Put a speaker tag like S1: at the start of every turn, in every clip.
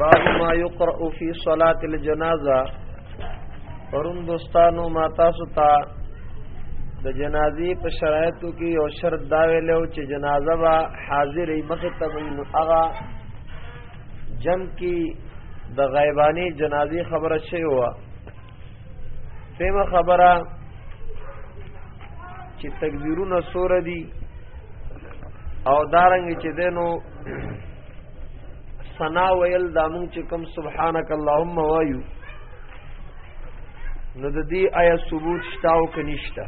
S1: باب ما يقرأ في صلاة الجنازة پرون دوستانو ما تاسو ته د جنازې په شرایطو کې یو شرط دا ویلو چې جنازه به حاضرې مخې ته وي نو هغه جنګ کې د غیبانې جنازې خبره شوې وه سیمه خبره چې تکبیرونه سور دي او دارنګ چې دینو سنا ویل دا مونږ چې کوم سبحانك اللهم وایو نو د دې آیا ثبوت شته او کنيشته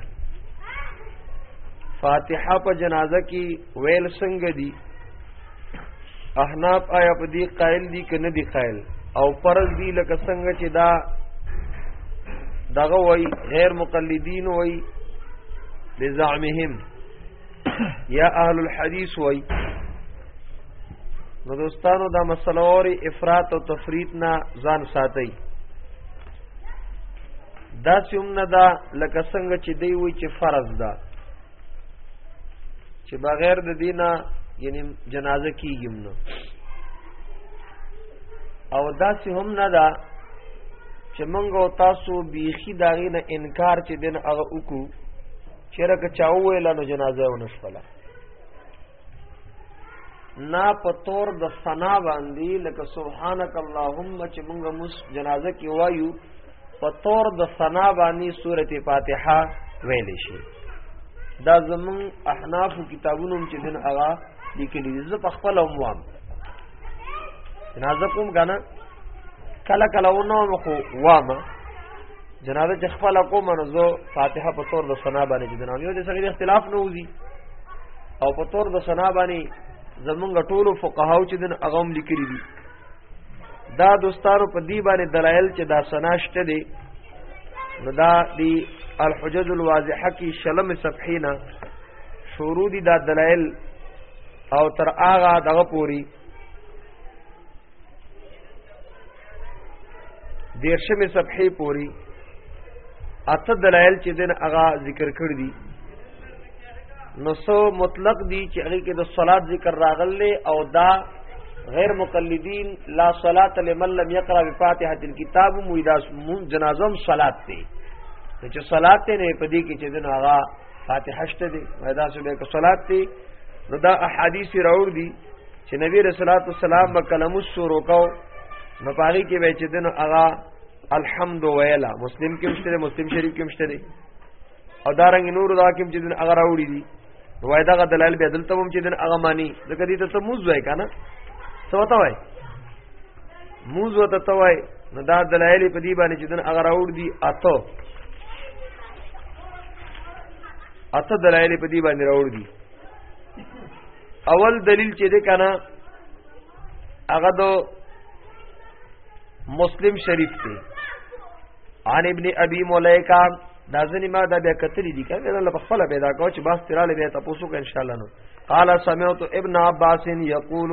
S1: فاتحه په جنازه کې ویل څنګه دي احناف آیا په دې قائل دي کنه دي قائل او فرض دي لکه څنګه چې دا دغه وای غیر مقلدین وای بزعمهم یا اهل الحديث وای نو دوستانو دا مسله اوري افراط او تفریط نه ځان ساتي دا سیمنه دا لکه څنګه چې دی وی چې فرض ده چې بغیر د دینه یعنی جنازه کیږي نو او داسې هم نه ده چې موږ او تاسو بیخي داغې نه انکار چې دین هغه وکړو چیرې که چا وویل نو جنازه ونه شوله نا پتور د ثنا باندې لکه سبحانك اللهم چې موږ مس جنازه کې وایو پتور د ثنا باندې سورته فاتحه ویل شي دا زمون احناف کتابونو چې دین اغا لیکلي زه په خپل عموام جنازه کوم غانا کله کله ونه مخو وامه جنازه چې خپل کوم نو زه فاتحه په تور د سنا باندې چې جنازه یو د سړي اختلاف نه وځي او په تور د سنا باندې زمونږ ټولو فقهاو چې دن اغم لیکلي دي دا دوستانو په دی باندې دلایل چې دا سنا شته دي نو دا دی الحجج الواضحه کی شلم صفحینا شروع دي دا دلایل او تر هغه دغه پوری دیرشمه صفحه پوری اته دلایل چې دین هغه ذکر کړ دي نو سو مطلق دي چې هغه کې د صلات ذکر راغلې او دا غیر مقلدین لا صلات لمن لم يقرأ بفاتحه الكتاب مویداس مون جنازم صلات ته چې صلات ته نه پدې کې چې دین هغه فاتحه شته دي ودا سو به صلات ته نو دا احادیث راوړ دي چې نبی رسول الله والسلام به کلم شروع کو نو پاری کې به چې دین اغا الحمد ویلا مسلم کې مشته مسلم شریف کې مشته او دارنګ نور دا کې چې دین اغا راوړي دي وای دا دلایل به دلته هم چې دین اغا مانی ځکه دې ته ته موز وای کنه څه وتا وای موز وتا ته وای نو دا دلایل په دې باندې چې دین اغا راوړ دي اته اته دلایل په دې باندې راوړ دي اول دلیل چې ده کنه هغه دو مسلم شریف ته عن ابن ابي مليكه دا ځنی ما دا بیا کتلی دي کنه الله په خپل پیدا کو چې باس تراله بیا تاسو کو ان شاء الله نو قال سمعت ابن عباس يقول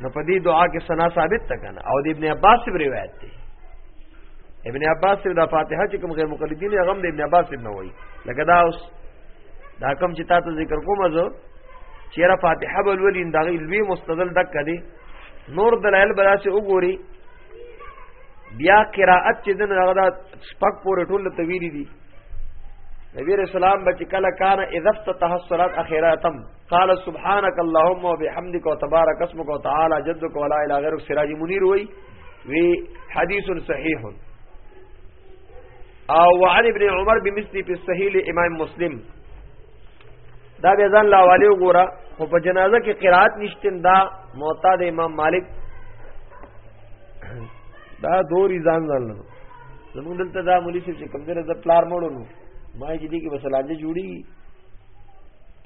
S1: نو په دې دعا کې سنا ثابت تا کنه او د ابن عباس په روایت دی ابن عباس د فاتحه چې کوم غیر مقلدین هغه د ابن عباس ابن وای لکه دا اوس دا کوم چې تاسو ذکر کوم زه چیرې فاتحه بل ولین دا غي لوی مستدل دک دی نور دلایل بلا سي وګوري بیا قراءت چې دن هغه دا شپک پورې ټول تویری دي نبی رسول الله بچ کله کان اذفت تحصلات اخیراتم قال سبحانك اللهم وبحمدك وتبارك اسمك وتعالى جدك ولا اله غيرك سراج منير وي وی حدیث صحیح او وعن ابن عمر بمثل في الصحيح امام مسلم دا به ځان لا والي وګوره خو په جنازه کې قرات نشته دا موطا د امام مالک دا دوري ځان ځان له زموږ دلته دا مولوی چې کوم ځای د پلار مړونو ما چې دي کې وسلانجه جوړي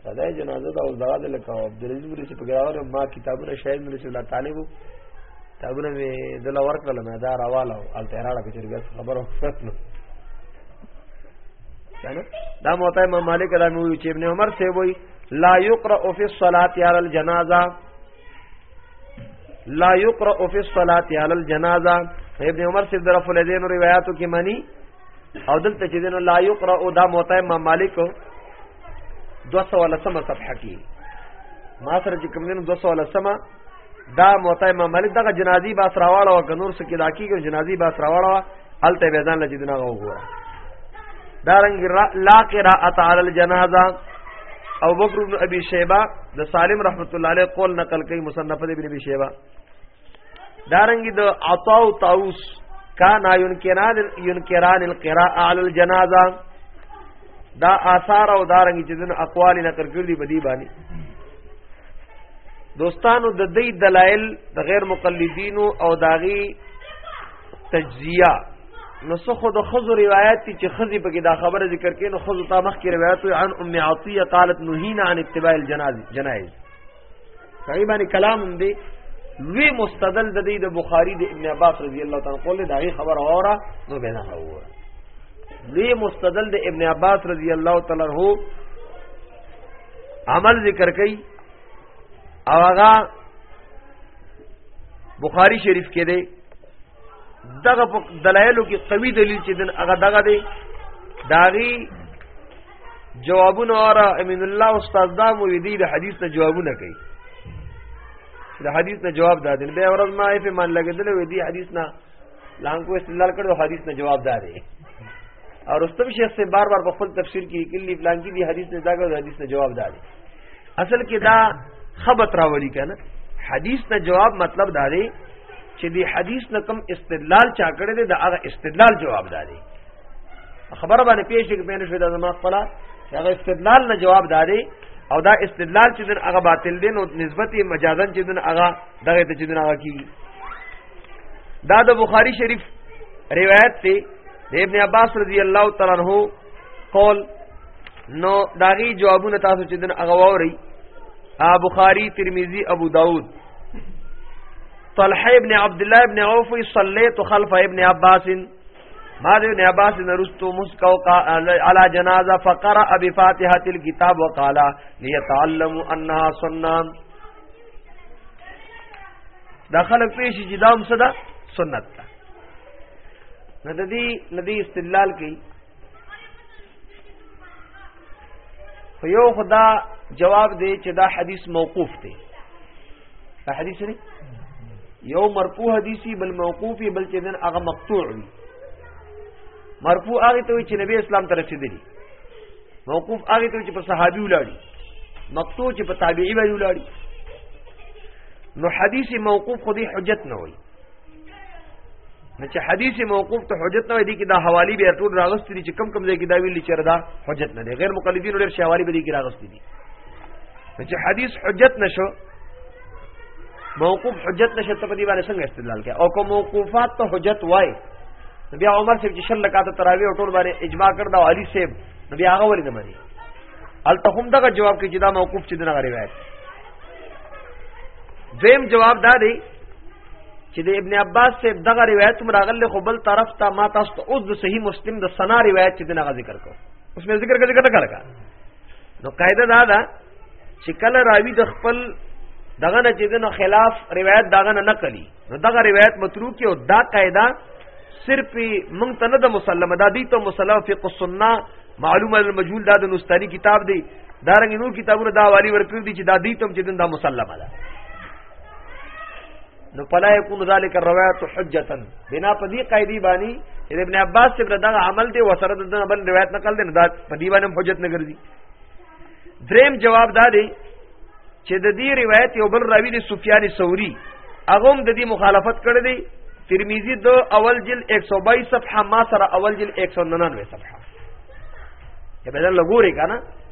S1: دا د جنازه دا اوس دغه لکه عبدالعزیز مولوی چې په ګراوره ما کتابونه شاید مولوی چې الله طالبو کتابونه مې دل ورکړل مې دا راواله او التهراړه کې چرګه خبرو وخت نو دا موتا امام مالک دا مې وی چې ابن عمر سی وی لا یقرأ فی الصلاة علی الجنازه لا یقرأ فی الصلاة علی الجنازه ابن عمر سے درف الدین روایتو کې معنی او دلته چې دنو لا یقرا او دا موطئ ما مالک 213 صفحه کې ما سره چې کوم دنو 213 دا موطئ ما مالک دغه جنازي باس راواړه او کنور سکه دا کیږي جنازي باس راواړه الته به ځان لږ دنا وګوره دا رنګ لا قراءت علی الجنازه او بکر بن ابي شيبه د سالم رحمت الله عليه قول نقل کوي مصنف ابن ابي شيبه دارنګي د عطا او طاووس کانا ينکران ينکران القراءه على الجنازه دا آثار او دارنګي چې دن اقوال نقل کړی بدی باندې دوستانو د دې دلایل د غیر مقلدینو او داغي تجزیه نو څه خو د خزو روایت دي چې خزي پکې دا خبره ذکر کین نو خزو تا مخ کې روایت عن ام عطیه قالت نهینا عن اتباع الجنازه جنایز صحیح باندې کلام هم دی لوی مستدل د دې د بخاری د ابن عباس رضی الله تعالی قول دا غي خبر اورا نو به نه وره لوی مستدل د ابن عباس رضی الله تعالی عنہ عمل ذکر کړي او هغه بخاری شریف کې دی دغه دلایلو کې قوي دلیل چې دن هغه دغه دی داغي جوابونه اور امین الله استاد دا مو دی د حدیث ته جوابونه کوي د حدیث ته جواب دادل به ورځ ما یې په مان لګیدل وې دی حدیث نه لانکو استدلال کړو حدیث نه جواب داري اور استم شیخ سے بار بار بخل تفسیر کی کلی پلان کی دی حدیث نے داګه حدیث نے جواب داري اصل کې دا خبت راوړي کنه حدیث ته جواب مطلب دا دی چې دی حدیث نه کم استدلال چا کړی دی دا هغه استدلال جواب دا دی خبره باندې پیښ کې پینې شوې د زما خپل هغه استدلال نه جواب داري او دا استدلال چې دن هغه باطل دي نو نسبت مجازن چې دن هغه دغه ته چې دن هغه کیږي دا د بخاری شریف روایت ته د ابن عباس رضی الله تعالی عنہ قول نو داغي جوابونه تاسو چې دن هغه ووري بخاری ترمذی ابو داود طلحه ابن عبد الله ابن عوف صلیت خلف ابن عباس ما دې ابن عباس نرستو مسکو کا علی جنازه فقرا بفاتحه الكتاب وقال ليتعلموا انها سنه دا خلک پیش چې دام صدا سنت ده ندی ندی استدلال کوي خو یو خدا جواب دی چې دا حدیث موقوف دی دا حدیث دی یو مرفوع حدیثی بل موقوفی بل چې دن هغه مقطوع وي مرفوع هغه ته چې نبی اسلام ته رسیدلی موقوف هغه ته چې په صحابي ولاړی مقطوع چې په تابعی باندې ولاړی نو حدیث موقوف خو دې حجت نه وي نو چې حدیث موقوف ته حجت نه وي دي کې دا حوالی به ټول راغستې دي چې کم کم ځای کې دا ویل چې دا حجت نه دي غیر مقلدین ډېر شوالی به دي کې راغستې دي نو چې حدیث حجت نشو موقوف حجت نشه ته په دې باندې څنګه استدلال کوي او کوم موقوفات ته حجت وای بیا عمر صاحب چې شل لکاته تراوی او ټول باندې اجماع کړ دا علي صاحب نو بیا هغه ولې نه مانی الته هم دغه جواب کې چې دا موقوف چې دغه روایت دیم جواب دا دی چې د ابن عباس سے دغه روایت مراغله خو بل طرف ته ما تاسو ته اوس د صحیح مسلم د سنا روایت چې دغه ذکر کو اوس مې ذکر کړه ذکر کړه نو قاعده دا ده چې کله راوی د خپل دغه نه چې دنو خلاف روایت دغه نه نقلی نو دغه روایت متروک او دا قاعده صرف مونږ ته نه د مسلمه دا دی ته مسلمه فقه السنه معلومه المجهول دا د نستانی کتاب دی دا رنګ نور کتابونه دا والی ورکړي دي چې دا دی ته چې دا مسلمه ده نو پلا یکون ذالک الروایت حجتا بنا په دې قاعده باندې ابن عباس چې دغه عمل دی وسره د بل روایت نقل دی دا په دې باندې حجت نه ګرځي دریم جواب دا دی چې د دې روایت یو بل راوی دی سفیان ثوری هغه هم د دې مخالفت کړی دی ترمذی دو اول جل 122 صفحه ما سره اول جل 199 صفحه یا بدل لګوري کنه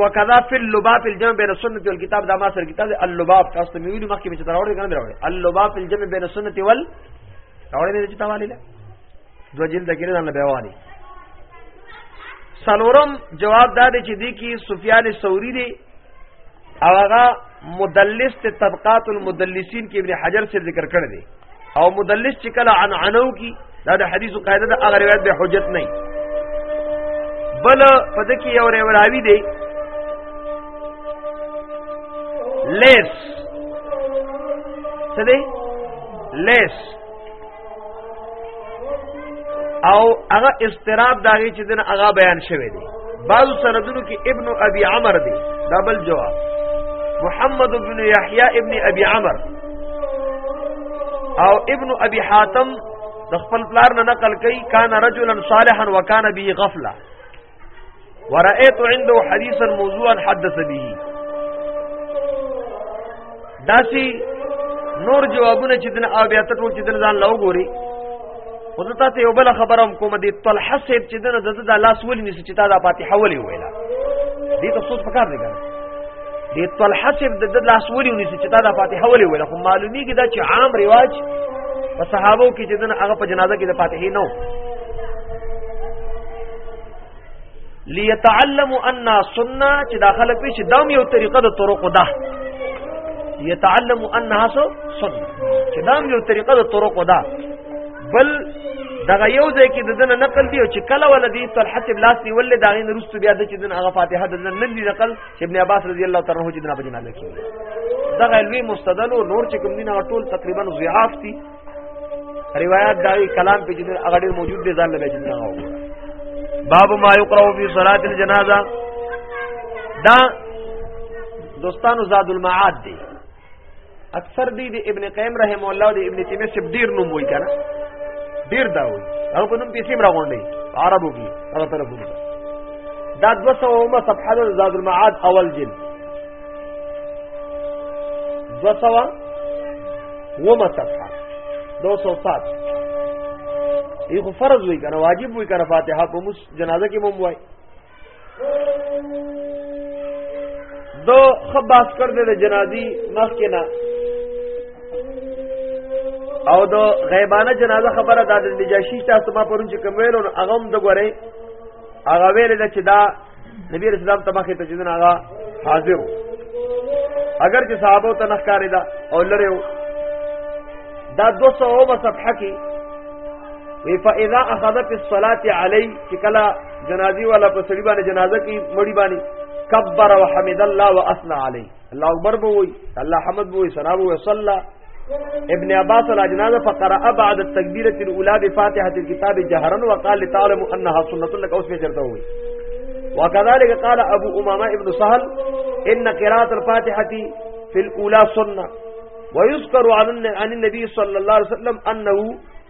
S1: وکذا فی اللباب الجمع بین السنت والکتاب دا ما سر کتاب اللباب تاسو مې ویلو مخکې چې تراوړې کنه دراوړې اللباب الجمع بین السنت وال راوړې مې چې تاوالی له دو جلد کې نه به والی سلورم جواب دا دی چې دی کې سفیان ثوری دی او هغه مدلس ته طبقات المدلسین کې ابن حجر سے ذکر کړ دی او مدلس چې کله عن عنو کی دا د حدیث قاعده د هغه روایت به حجت نه بل پد کې یو راوی دی لیس څه دی لیس او هغه استراب داږي چې دنه هغه بیان شوی دی بعض سندونو کې ابن ابي عمر دی دا بل جواب محمد بن يحيى ابن ابي عمر او ابن ابي حاتم د خپل پلار نه نقل کوي کان رجلا صالحا وکانه به غفله ورأيت عنده حديثا موضوعا حدث به داسي نور جوابونه چې دن او بیا ته ټول چې دن ځان لاو ګوري خو زه تاسو یو بل خبره هم کوم دي طلحه صاحب چې دن د لاس ولې نسی چې تا د فاتحه ولې ویلا دې ته څه پکار دی ګره دی طلحه چې د لاس ولي ونیسي چې دا د فاتحه ولي ولا خو معلومیږي دا چې عام رواج په صحابو کې چې دنه هغه په جنازه کې د فاتحه نه ليتعلموا ان سنه چې داخله کې چې دام یو طریقه د طرق ده يتعلموا انها سنه چې دام یو طریقه د طرق ده بل دغه یو ځای کې د دنه نقل دی او چې کله ولدي طلحه بن لاس نیول دا غي نرستو بیا د چې دنه هغه فاتحه د نن دی نقل چې ابن عباس رضی الله تعالی عنہ جناب جنازه کې دغه لوی مستدل او نور چې کوم دین ټول تقریبا ضعاف دي روایت داوی کلام په جدي هغه ډیر موجود دي ځان له جنازه او باب ما یقرأ فی صلاة الجنازه دا دوستانو زاد المعاد دی اکثر دی د ابن قیم رحم الله او د ابن تیمیه سب ډیر نوم وای کنه ډیر دا وای او په نوم پیسې مرا غونډي عربو کې هغه طرف وای دا 200 اومه صفحه د زاد المعاد اول جلد 200 اومه صفحه 207 یو فرض وای کنه واجب وای کنه فاتحه په مس جنازه کې مو وای دو خباس کر دے دے جنازی مخ کے نا او دو غیبانه جنازه خبره دا د نجاشی تاسو ما پرون چې کوم ویلو هغه هم د غوري هغه ویل چې دا نبی رسول الله تمخه ته جنازه هغه حاضر اگر چې صحابه ته نخکاری دا او لره دا 200 او صفحه کې وی فاذا اخذت الصلاه علی چې کله جنازي والا په سړي باندې جنازه کې مړی باندې کبر او حمد الله واثنى عليه الله اکبر بو وي الله حمد بو وي ثنا بو وي صلى ابن عباس على جنازه فقرأ بعد التكبيره الاولى بفاتحه الكتاب جهرا وقال لتعلم انها سنه لك اوس به چرته وي وكذلك قال ابو امامه ابن سهل ان قراءه الفاتحه في الاولى سنه ويذكر عن النبي صلى الله عليه وسلم انه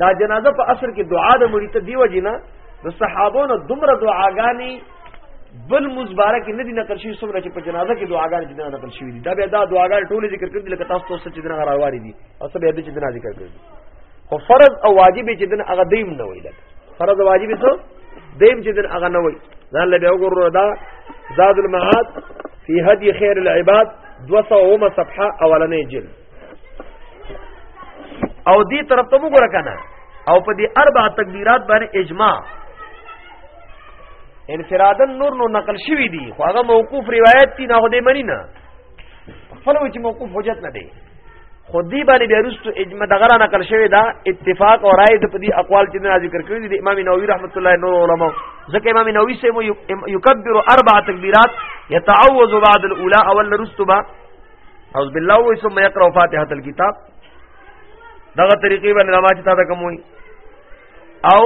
S1: دا جنازه په اصل کې دعا د مړی ته دیو جنا د صحابونو دومره دعاګانی بل مزبارک نه دي نقل شوی څومره چې په جنازه کې دعاګانې دي نه نقل شوی دي دا به دا دعاګانې ټول ذکر کړي لکه تاسو ته چې دغه راواري دي او څه به دې چې دغه ذکر کړي خو فرض او واجب چې دغه هغه دیم نه وي لکه فرض واجب څه دیم چې دغه هغه نه وي ځان له به وګورو دا زاد المعاد فی هدی خیر العباد 200 صفحه اولنې جلد او دې طرف ته وګوره کنه او په دې اربع تکبیرات باندې اجماع انفرادن نور نو نقل شوی دی خو هغه موقوف روایت دی نه هده منی نه خپل وچ موقوف حجت نه دی خو دی باندې بیا رستو اجماع دغه را نقل شوی دا اتفاق او رائے د پدی اقوال چې نه ذکر کړی دی امام نووي رحمت الله نور علماء ځکه امام نووي سه یکبر اربع تکبیرات يتعوذ بعد الاولى اول رستو با اعوذ بالله و ثم يقرأ فاتحه الكتاب دغه طریقې باندې ما چې تا ته کوم وي او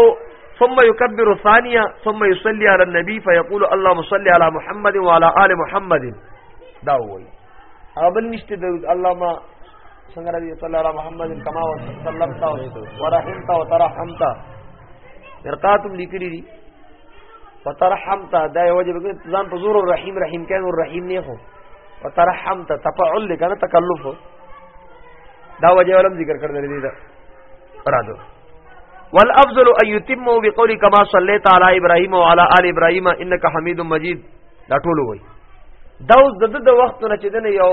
S1: ثم يكبر ثانيا ثم يصلي على النبي فيقول اللهم صل على محمد وعلى ال محمد دا وایي اول نشته د علامه څنګه رضی صلی الله محمد کما وسلمتا ورحمتا وترحمتا مرقاتم لیکلی دي وترحمت دا وجه به ځان په زور الرحیم رحیم کین الرحیم نه هو وترحمت تفعل لکنه تکلف دا وجه ولم ذکر کړل دي دا راځو والافضل ان يتم بقول كما صليت على ابراهيم وعلى ال ابراهيم انك حميد مجيد دا ټول وای دا اوس د د وخت نه چې دنه یو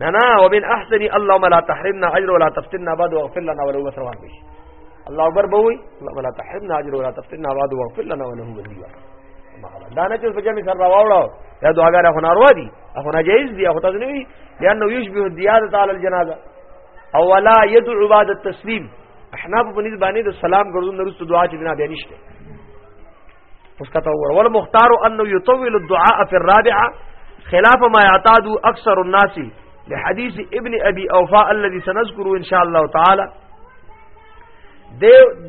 S1: نه نه ومن احسن اللهم لا تحرمنا اجر ولا تفتنا بعد واغفر لنا وله وسروان بش الله اکبر بوي اللهم لا تحرمنا اجر ولا تفتنا بعد واغفر لنا وله وسروان دا نه چې په جمع سره راوړو دا دعاګانې خو ناروا دي خو ناجایز دي خو تاسو نه وي لانه یشبه الدیاده علی الجنازه او ولا يدعو بعد التسلیم احنا په نسبت باندې د سلام ګرځون نرسته دعا چې بنا بیان نشته اوس کته وګوره ول مختار انه يطول الدعاء في الرابعه خلاف ما يعتاد اکثر الناس لحديث ابن ابي اوفاء الذي سنذكره ان شاء الله تعالى د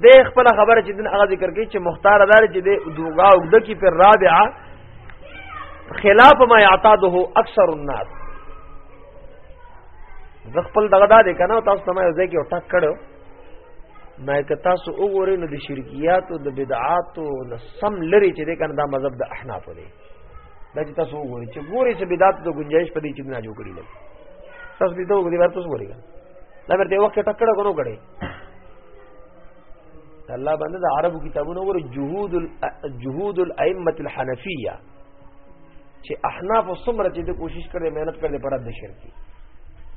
S1: د خپل خبره چې دین هغه ذکر کوي چې مختار دار چې د دوغا وګد کی پر رابعه خلاف ما يعتاده اکثر الناس زه خپل دغه دا دی کنه تاسو سمه ځای کې وټک کړو ما که تاسو وګورئ نو د شرکیات او د بدعات او د سم لري چې د کنه دا مذهب د احناف دی دا چې تاسو وګورئ چې ګوري چې بدعات د گنجائش په دې چې نه جوړ کړی لګي تاسو دې ته وګورئ ورته وګورئ دا ورته وخت ټکړه غنو کړي الله باندې د عربو کتابونو ور جهود الجهود الائمه الحنفيه چې احناف او څومره چې د کوشش کړي مهنت کړي پر رد شرک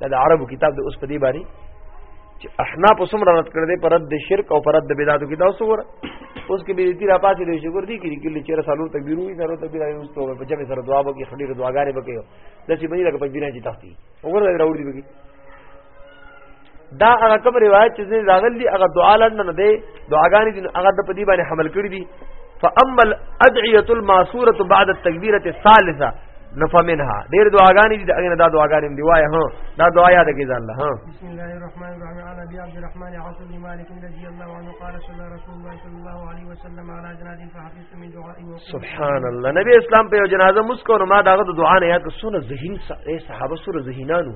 S1: دا د عربو کتاب د اوس په دی باندې چې احناف او څومره رد کړي پر رد شرک او پر رد بدعاتو کې دا اوس وره اوس کې بدعتي را پاتې دی شکر دی کړي کله چې رسالو تکبیر وي سره تکبیر یې اوس ته په جمع سره دعا وکړي خډیر دعاګانې وکړي د چې باندې لکه پنځه نه چې تختی وګوره راوړي بګي دا هغه کوم روایت چې زین راغل دي هغه دعا لند نه دی دعاګانې دي هغه د پدی باندې حمل کړی دي فاما الادعيه الماسوره بعد التكبيره الثالثه نفمنها ډېر دعاګانې دي هغه دا دعاګانې دی وای ها دا دعا یاد کړئ الله ها
S2: بسم الله الرحمن الرحيم على ابي عبد الرحمن عاص بن مالك رضي الله عنه قال صلى رسول الله صلى الله عليه وسلم على جنازه فحفظت من دعائه
S1: سبحان الله نبی اسلام په جنازه مسکو نو ما داغه دعا نه یاد سونه ذهین صحابه سره ذهینانو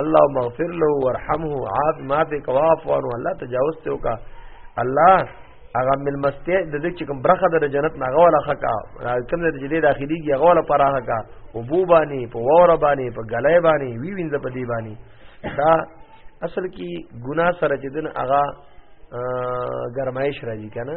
S2: الله مغفر له
S1: ورحمه عاد ما به کواف وانو الله تجاوز ته وکا الله هغه مل مسته د دې چې کوم برخه د جنت نه غواله خکا کوم د جدي داخلي کې غواله پراخه کا او بو باندې په وور باندې په غلې باندې وی وینځ په دی باندې دا اصل کې ګنا سره چې دن هغه ګرمایش راځي کنه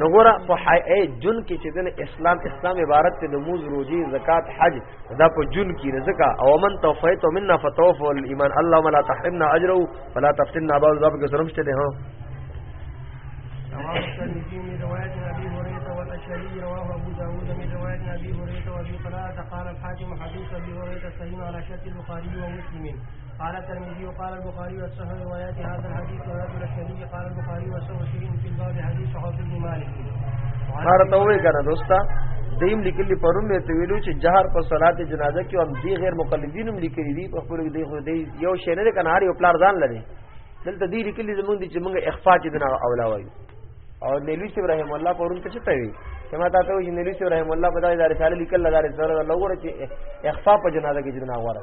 S2: نو
S1: ګوره په حای جون کې چې دنه اسلام اسلام عبارت ته د موز روزي زکات حج دا په جون کې رزقا او من توفیت منا فتوف الايمان اللهم لا تحرمنا اجره ولا تفتنا بعد ذلك کې سره
S2: مشته ده ها روایت ابي هريره والاشعري رواه ابو داود من روایت ابي هريره وابي قلال قال الحاكم حديث ابي هريره صحيح على شرط البخاري ومسلم قال الترمذي وقال البخاري والصحيح روايات هذا الحديث ورجل الشهيد قال البخاري وسوى شيء في الباب حديث حوض بن مالك
S1: هر ته وې کنه دوستا دیم لیکلی پرون مې ته ویلو چې جهر په صلات جنازه کې هم دی غیر مقلدین هم لیکلي دي په خپل دی خو دی یو شی نه کنه هر یو پلار ځان لري دلته دی لیکلی زمونږ دي چې موږ اخفاء چې دنا اولا وایو او نیلوی سی ابراهیم الله پرون ته چته وی کما تا ته وی نیلوی سی ابراهیم الله په دغه رساله لیکل لاره سره لوګره چې اخفاء په جنازه کې جنا غوړه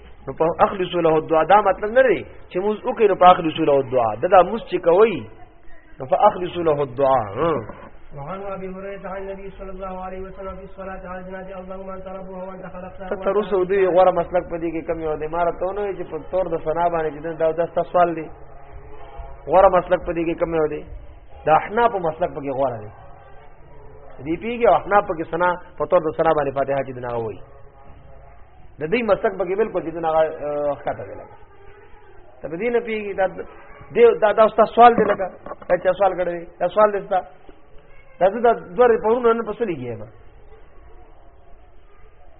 S1: نو په اخلص له دعا دا مطلب نه دی چې موږ وکړو نو په اخلص له دعا دا د موږ چې کوي نو په اخلص له دعا
S2: وعن ابي هريره عن النبي صلى الله عليه وسلم في الصلاه على الجنازه اللهم انت ربه وانت خلقتها
S1: ستر رسو دی غره مسلک پدې کې کم یو دی مار ته نو چې په تور د سنا باندې چې دا د سوال دی غره مسلک پدې کې کم یو دی د احنا په مسلک پکې غره دی دی پیږي احنا پکې سنا په تور د سنا باندې فاتحه چې دنا وایي د دې مسلک بګې بالکل چې نه ښکته دی لګا ته به دې نه پیږي دا دې دا دا تاسو سوال دی لګا چې سوال کړی دا سوال دی دا دا د دوه رپورونه نه پسې لګي ما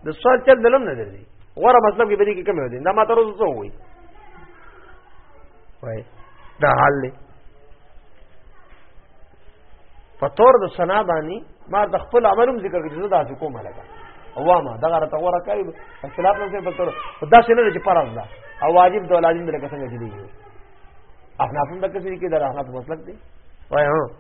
S1: د سوال چل دلم نه درځي غوړه مسلک به دې کې کمی ودی دا ما تر اوسه وایي وای دا حال دی په تور د سنا باندې ما د خپل عملوم ذکر کړی زه داسې کوم لګا عوامه دا غره ته ورا کوي اختلاف نه څه بلتر خدا څه نه چې پرز دا او واجب د ولادین د لکه څنګه دي احناف هم د کسې کې د احناف مسلک دی وای هو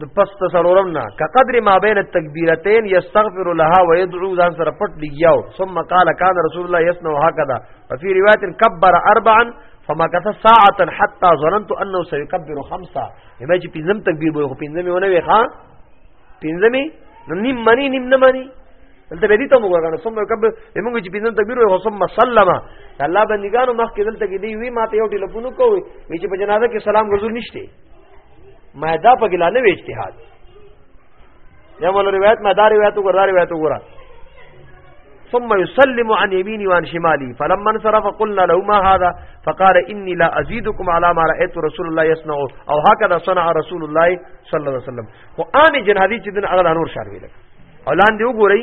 S1: د پس تسرورم نه کقدر ما بین التکبیرتین یستغفر لها ويدعو ځان سره پټ لګیاو ثم قال كان رسول الله يصنع هكذا وفي روایت كبر اربعا فما كث ساعه حتى ظننت انه سيكبر خمسه یمه چې پنځم تکبیر به خو پنځم ونه وي ها پنځم نیم منی نیم نه منی دلته به دي ته موږ غواړو ثم يكبر موږ چې پنځم تکبیر وي ثم سلم الله بندګانو مخ کې دلته کې دی وی ماته یو ټلیفون کوي چې په جنازه کې سلام ګرځول نشته ما دا په ګلا نه اجتهاد یا مول روایت ما دا روایت وګور دا روایت وګور ثم يسلم عن يميني وعن شمالي فلما انصرف قلنا له ما هذا فقال اني لا ازيدكم على ما رايت رسول الله يصنع او هكذا صنع رسول الله صلى الله عليه وسلم قران جن حدیث دین هغه نور شاربي لك اولان دی وګورئ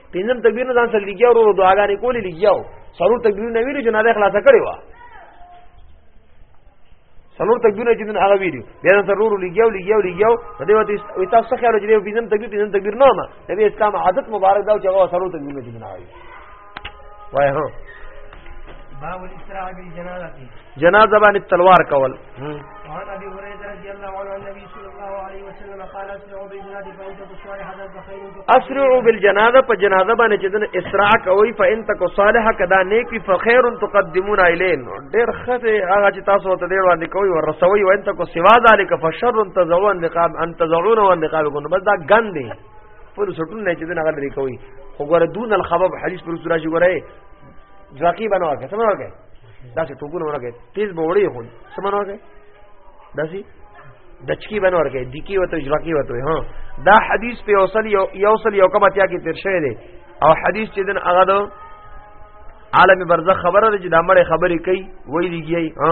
S1: پنځم تکبیر نه ځان سره لګیا ورو دعاګانې کولې لګیاو سرور تکبیر نه ویلو چې نه ده خلاصه کړې وه سلور تکبیرونه چې دن هغه ویډیو بیا نن سرور لګیاو لګیاو لګیاو په دې وته وي تاسو څه خیال لرئ بيزم تکبیر بيزم تکبیر نه ما نبی اسلام عادت مبارک دا چې هغه سلور تکبیرونه چې دن هغه وای هو
S2: باب الاسراء بالجنازه
S1: جنازه باندې تلوار کول
S2: وعن ابي هريره رضي الله عنه عن النبي صلى الله عليه وسلم قال اسرعوا بالجنازه فان تكن صالحه فخير
S1: اسرعوا بالجنازه په جنازه باندې چې دنه اسراع کوي فان تكن صالحه کدا نیکی فخير تقدمون الین ډیر خته هغه چې تاسو ته ډیر باندې کوي ور رسوي وان تکو سوا ذلک فشر تزعون نقاب ان تزعون وان نقاب کو بس دا ګن دی پر سټون نه چې دنه غل لري کوي خو ګره دون الخبب حدیث پر سورہ شي ګره ځکه بنو کې سمونه کې دا چې ټوبونه ورګه تیز به وړي خو سمن ورګه داسي دچکی بن ورګه دکی وته جلکی وته ها دا حدیث په اوصل یو یوصل یو کما تیا کې تیر شوی دی او حدیث چې دن هغه دو عالم برزخ خبره ده چې د امر خبرې کوي وایي دیږي ها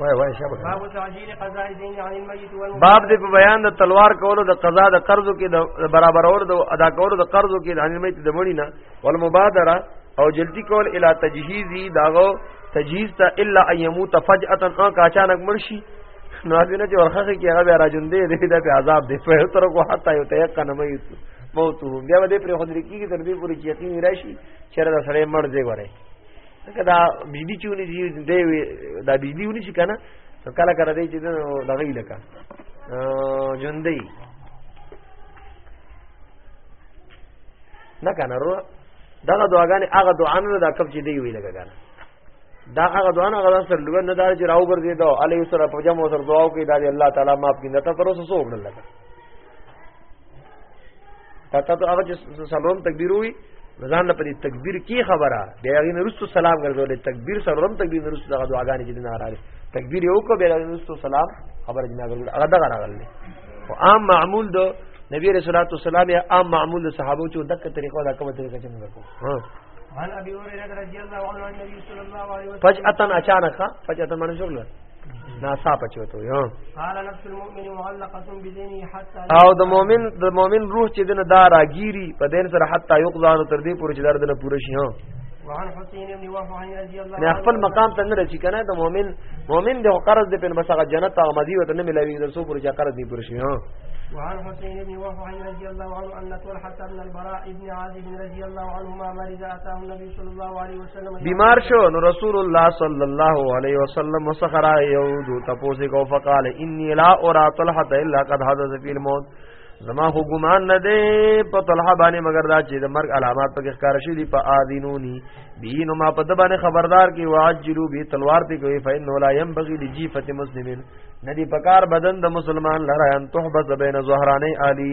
S1: وای وای شابه
S2: باب تعجیل قضاء دین عن المیت
S1: باب دې په بیان د تلوار کولو د قضا د قرضو کې د برابرولو د ادا کولو د قرضو کې د المیت د مړی نه والمبادره او جلدی کول الی تجهیزی داغو تجهیز ته الا ان يموت فجأه ان اچانک مرشي نو دینه چې ورخه کې هغه راجون دی دې د عذاب دی په تر کو حتا یو ته یقین مې موت بیا دې پر خدای کېږي تر دې پورې یقین راشي چې دا سړی مړ دی وره ځکه دا بجلی چونی دی دی دا بجلی ونی شي کنه نو کله کله دی چې دغه لکه ژوندۍ نه کنه رو دغه دعاګانې هغه دعا نه دا کوم چې دی وی لګا کنه دا هغه دعا نه هغه سره لوګ نه دار چې راو ګرځي دا علی سره په جمع سره دعا کوي دا الله تعالی معاف کړي دا تر اوسه سو وکړل لګا پته ته هغه چې سلام تکبیر وي ځان له پدې تکبیر کی خبره دی هغه نرستو سلام ګرځول تکبیر سره هم تکبیر نرستو دغه دعاګانې چې نه راغلي تکبیر یو کو به نرستو سلام خبره جنا ګرځول هغه دغه راغلي او عام معمول دو نبی رسول الله والسلام یا عام معمول د صحابه چې دغه طریقو دا کومه طریقه چې موږ کو ها
S2: عن ابي هريره رضي الله عنه عن النبي صلى الله عليه وسلم
S1: فجأة اچانک فجأة منظور ناسا پچوتو یو او د مؤمن د مؤمن روح چې دنه دا راګيري په دین سره حتی یقضان تر دې پورې چې دردنه پوره شي ها
S2: وعن حسين بن وهب عن رضي الله
S1: عنه خپل مقام ته نه رچی کنه د مؤمن مؤمن د قرض د پن بسغه جنت او مزي وته نه ملاوي د سو پر جا قرض دی پر شي ها
S2: وعن حسين بن وهب عن رضي الله عنه ان طلحه بن البراء ابن عازب رضي الله عنهما مرض اتاه النبي صلى الله عليه وسلم
S1: بیمار شو نو رسول الله صلی الله علیه وسلم مسخرا یو دو تپوسی کو فقال انی لا ارا طلحه الا قد حدث فی الموت زما خو ګمان نه دی په طلحه باندې مگر دا چې د مرګ علامات پکې ښکار شي دی په اذینونی بینو ما په د باندې خبردار کی واجلو به تلوار دی کوي فین ولا ينبغي لجیفه مسلمین ندی پکار بدن د مسلمان لره ان تحبس بین ظهرانه علی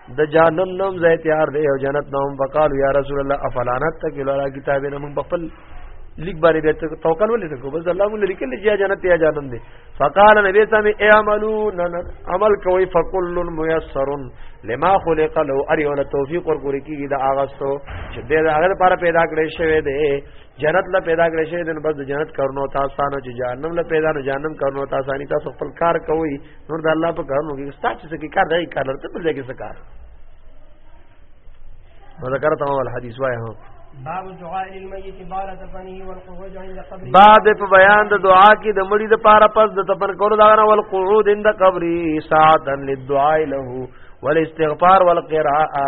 S1: د جهنم نوم ځای تیار دی او جنت نوم وقالو یا رسول الله افلانت تکل علی کتاب نه موږ خپل لیک باندې به توکل ولې نه کو بس الله موږ لیکل چې یا جنت یا جهنم دی فقال نبی سم اعملوا عمل کوي فكل ميسر لما خلق له اري ول توفيق ورکوري کیږي دا اغاستو چې د هغه لپاره پیدا کړی شوی دی جنت له پیدا کړی شوی دی نو بس د جنت کارونه ته آسان او چې جهنم له پیدا نو جهنم کارونه ته آسانی تاسو خپل کار کوئ نور د الله په کارونو کې ستاسو څه کې کار دی کار لرته په ځای کې څه کار مذکر تمام الحدیث وای هو
S2: باب دعاء للميت بعد دفنه والقعود عند قبره
S1: بعد په بیان د دعا کې د مړي د پاره پس د تفن کولو دا نه والقعود عند قبره ساعتا للدعاء له والاستغفار والقراءه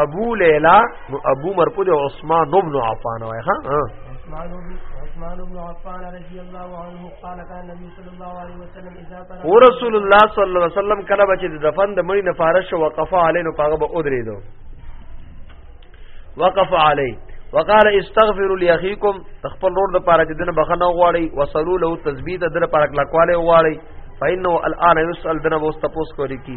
S2: ابو لیلا ابو مرکو د
S1: عثمان ابن عفان وای ها
S2: عثمان عثمان ابن عفان رضی الله عنه قال كان النبي صلى الله عليه وسلم اذا
S1: طلع ورسول الله صلى الله عليه وسلم کله بچ د دفن د مړي نفارش وقف علی نو پاغه به اودریدو وقف علی وقال استغفر لاخيكم تخپل روړ د پاره چې دنه بخنه غواړي وصلو له تثبیت د لپاره کلاکواله غواړي فإنه الآن يسأل دنه وستپوس کوي کی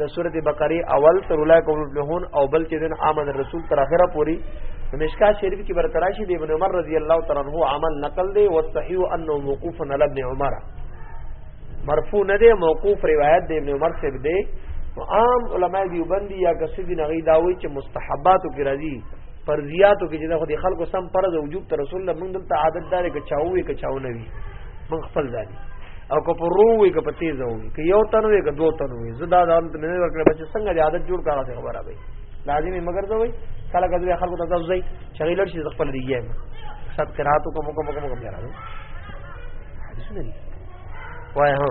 S1: د سورۃ بقره اول تر اولای کوم لهون او بل چې دین آمن رسول تر اخره پوری مشکا شریف کی برتراشی دی ابن عمر رضی الله تعالی عنہ عمل نقل دی او صحیح انه موقوف علی ابن عمر مرفوع نه دی موقوف روایت دی ابن عمر سے دی عام علماء دیوبندی یا کسی دی نغی داوی چې مستحباتو کی راضی فرضیاتو کې چې دا خو د خلکو سم فرض او وجوب ته رسول الله موږ دلته عادت دار کې چاوي کې چاو نه وي موږ خپل ځاني او کو پر روي کې په تیز وي کې یو تن وي کې دوه تن وي زدا دا ته نه ورکړ بچ څنګه د عادت جوړ کړه څه خبره وي لازمي مگر ته وي کله کله خلکو ته ځي شغیلر شي خپل دیږي سات قراتو کوم کوم کوم کوم راځي حدیث نه وای هو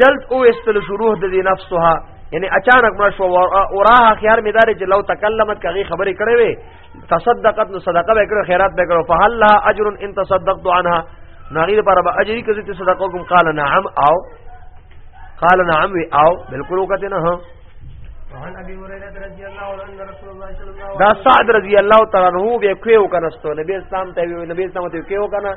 S1: جلد او استل شروع د دې نفسها یعنی اچانک مړ شو اوراها خيار میدار چې لو تکلمت کغي خبرې کړې وي تصدقت نو صدقه به کړو خیرات به کړو فهل لها اجر ان تصدقت عنها نغیر پر به اجر کزي ته صدقه کوم قال نعم او قال نعم وی او بالکل وکته نه ها دا سعد رضی الله تعالی عنہ به کوي وکنه ستو نبی اسلام ته وی نبی اسلام ته
S2: کوي وکنه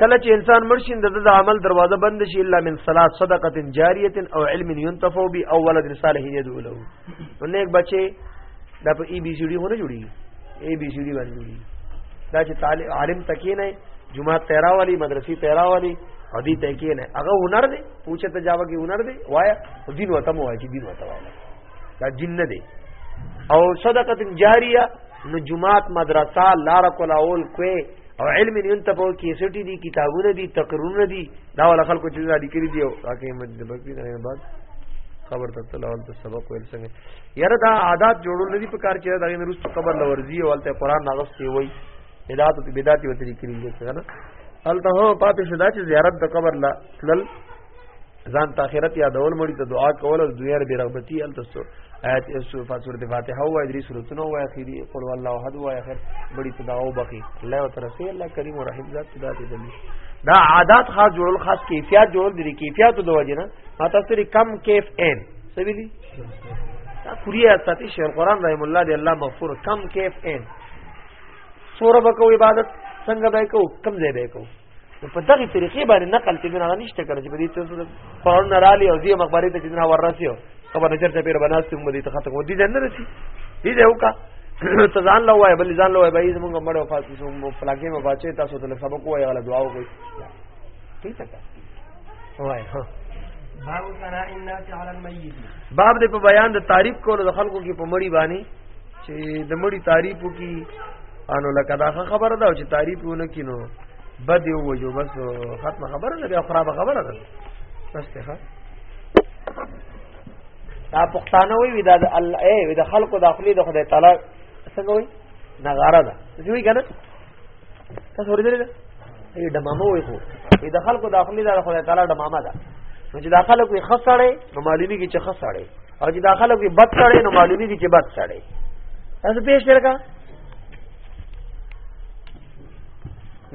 S1: کله چې انسان مرشین د د عمل دروازه بند شي الا من صلات صدقه جاریه او علم ينتفع به او ولد صالح يدعو له نو نیک بچي دا په ای بی سی ډی هونه جوړي ای بی سی ډی باندې جوړي دا چې طالب عالم تکې نه جمعه 13 والی مدرسې 13 والی حدیث تکې نه هغه هنر دی پوښتنه جواب کې هنر دی وایا دین وته مو وایا چې دین وته وایا دا جن نه دی او صدقه جاریه نو جمعات مدرسه لار کولاول کوي او علم یې ته په کې سټي دي کتابونه دي تقرونه دي دا ول خلکو چې دا لیکلي دي او راکې مدد بکې نه بعد خبر ته تلاول ته سبق ویل څنګه یاره دا عادت جوړول نه دي په کار چې دا غي روز قبر لورځي او ته قران ناغستي وای بدعت او بدعت وتري کړی دي څنګه الته پاتې شدا چې زیارت د قبر لا تلل ځان ته آخرت یادول مړي ته دعا کول او دنیا به رغبتي ال تاسو آیات سورۃ سورۃ فاتحه او درې سورتونو او اخیری قل والله احد او اخر مړي ته دعا وبخي الله وترسي الله کریم رحیم ذات ته داتې دلی دا عادت خاص جوړول خاص کیفیت جوړول دي کیفیت د وجه نه ما تاسو لري کم کیف ان سویلی دا کوریه ساتي شیخ قرآن رحم الله دی الله مغفور کم کیف ان سورہ بکو عبادت څنګه به کو کم ځای به کو په دغه طریقې باندې نقل چې نه نشته کړ چې په دې څه قرآن نه رالي او دې مخبرې ته چې نه ورسیو خبر نظر ته پیر بناستې موږ دې ته خاطر ودی ځان نه رسی دې دې وکا ته ځان لا وای بل ځان لا وای به موږ مړ وفات شو مو فلاګې مو بچي تاسو ته سبق وای غلا دعا وکړي ٹھیک ده وای ها
S2: باب قراء الناس على الميت
S1: باب دې په بیان د تعریف کولو د خلکو کې په مړی باندې چې د مړی تعریف وکي انو لکه دا خبره ده چې تعریف ونه کینو بد یو وجو بس ختم خبره ده بیا خراب خبره ده بس ته دا پښتانه وی دا د الله ای د خلکو داخلي د خدای تعالی څنګه وی نغاره ده ځوی کنه تاسو ورته ده ای دمامه وای خو ای د خلکو داخلي دا خدای تعالی دمامه ده نو چې داخله کوي خسړې نو معلومی کی چې خسړې او چې داخله کوي بد سړې نو معلومی کی چې بد سړې تاسو پیش لرګه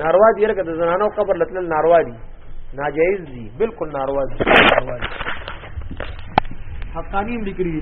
S1: ناروا دي لرګه د زنانو قبر لتل ناروا دي ناجایز دي بالکل ناروا دي حقانی لیکلي